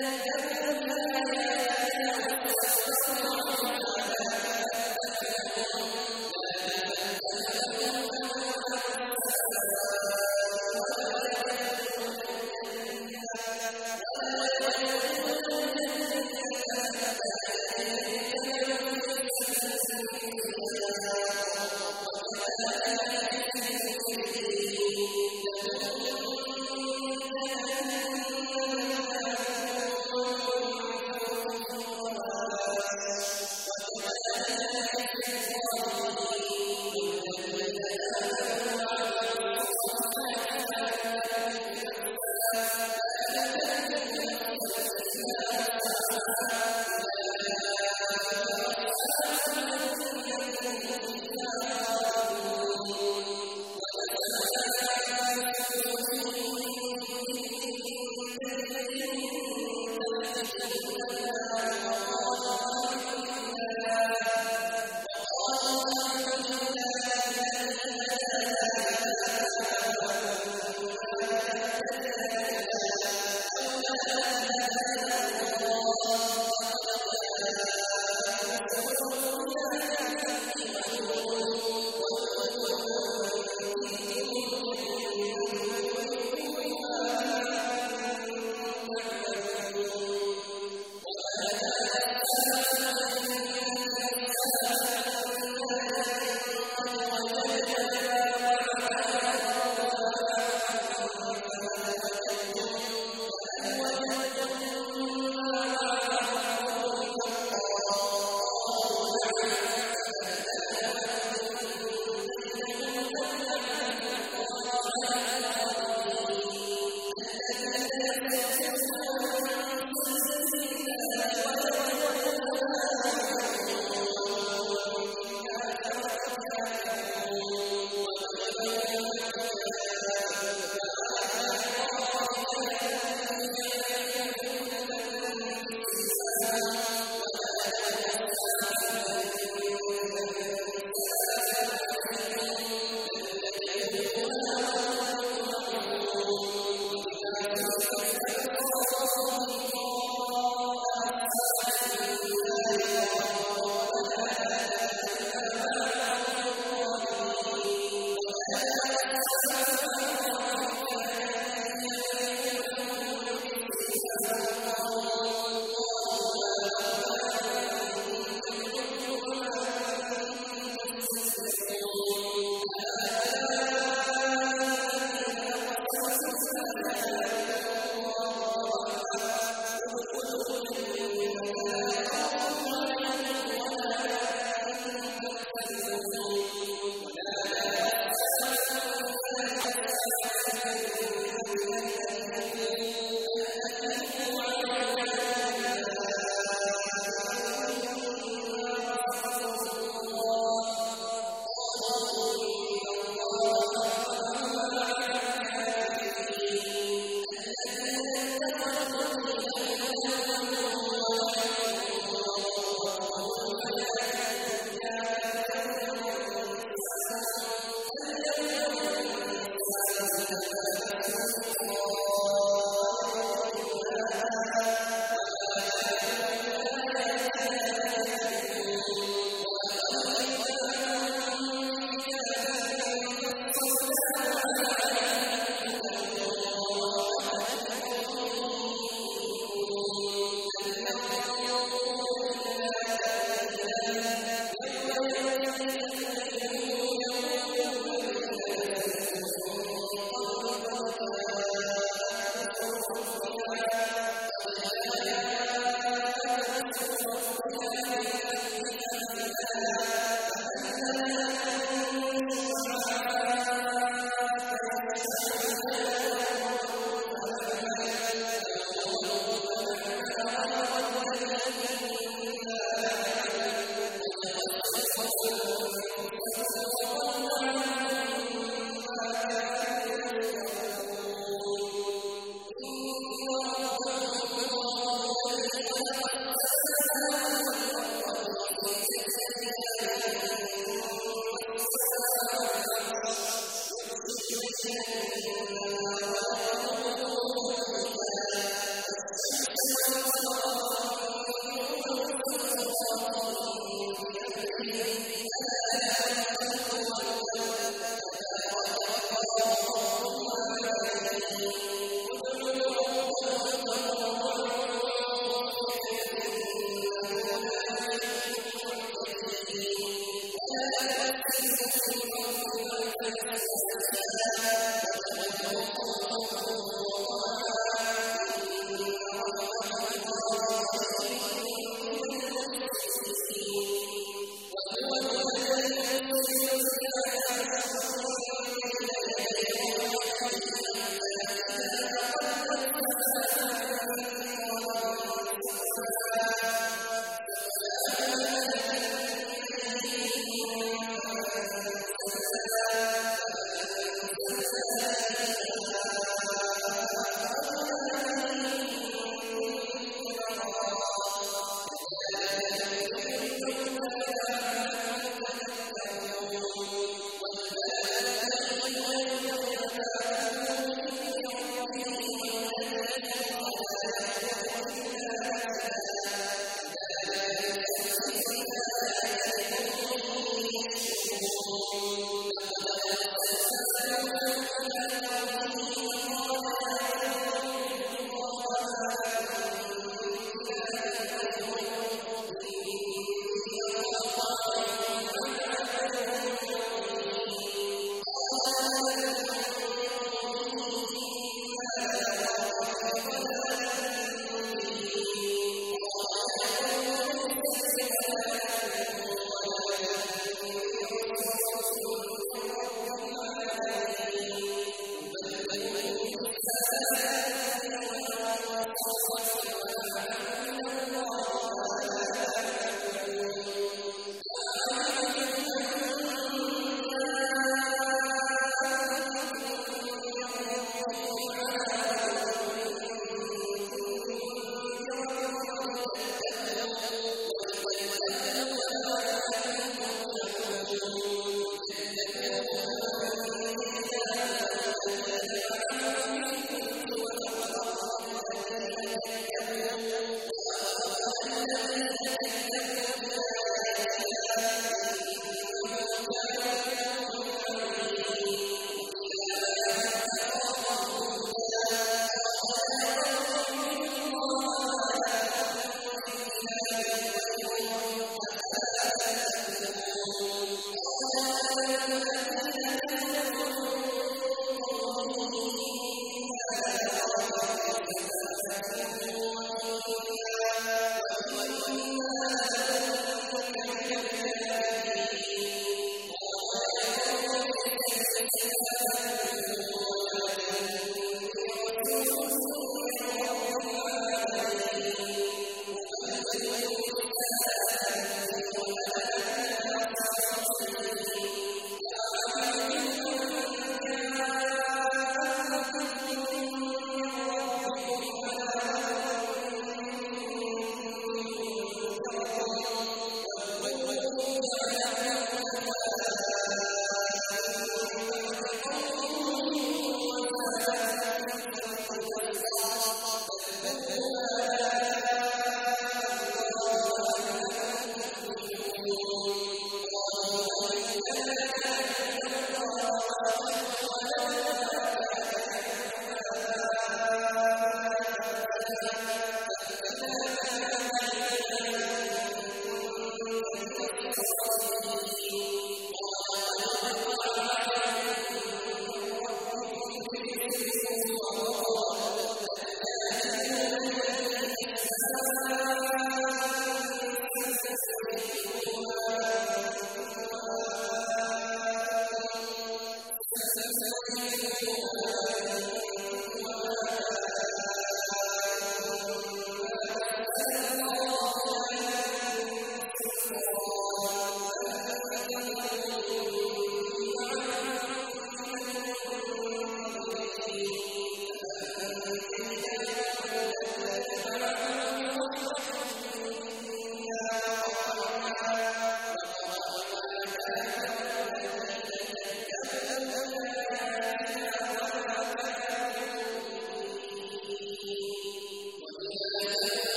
الذي